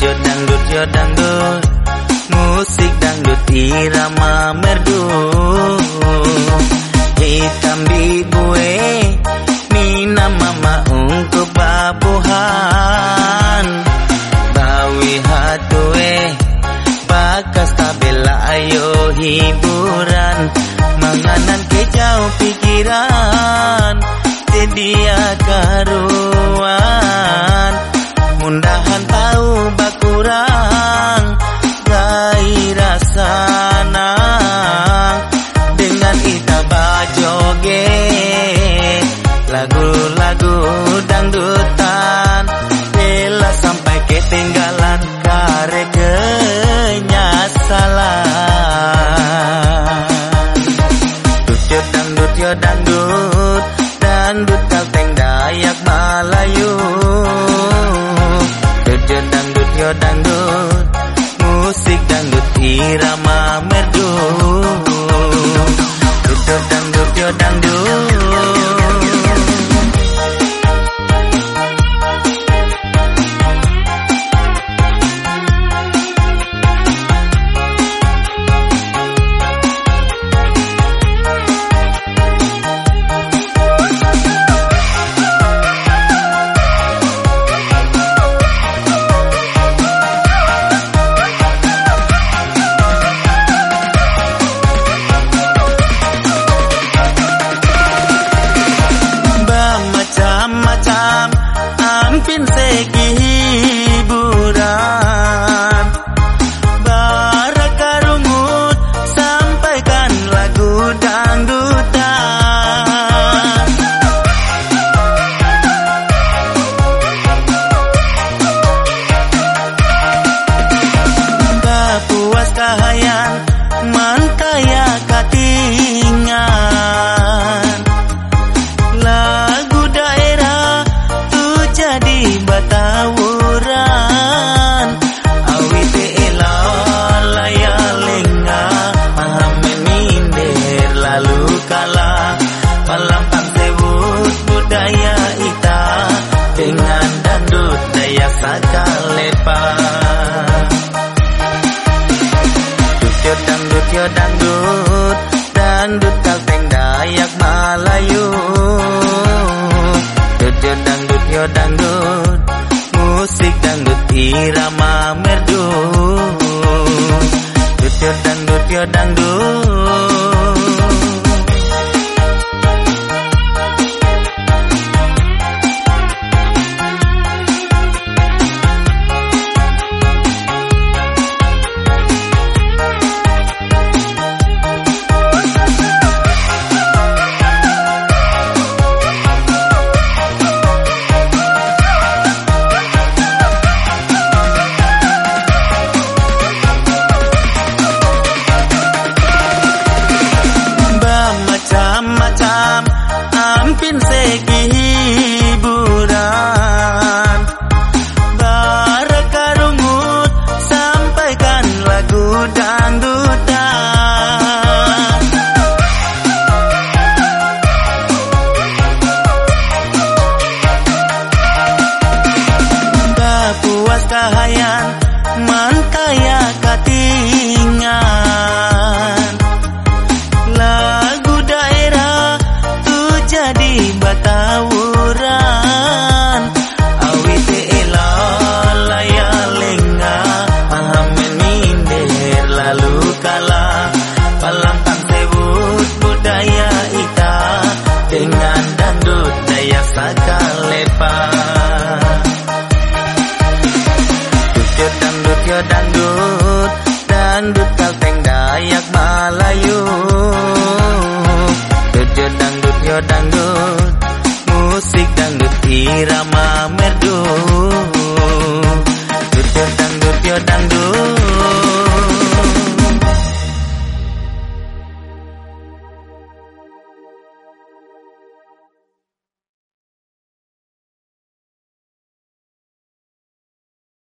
Yo dangdut yo dangdut. Musik dangdut irama merdu. Hitam di bue Mina mama untuk babuhan. Bawi hatue Bakas tabela ayo hiburan. Manganan kecau pikiran Sedia karuan. Mundahan dangdut dangdut kalteng Dayak Malayu Dut dangdut yo dangdut Musik dangdut irama merdu yo dangdut Musik dangdut irama merdu Dut yo dangdut yo dangdut piense jadi batawuran Awi teela laya lenga Pahamen minder lalu kala. Palampang sebut budaya ita Dengan dangdut daya sakalepa. Dut yo dangdut yo dangdut Musik dangdut irama merdu. Dut dangdut yo dangdut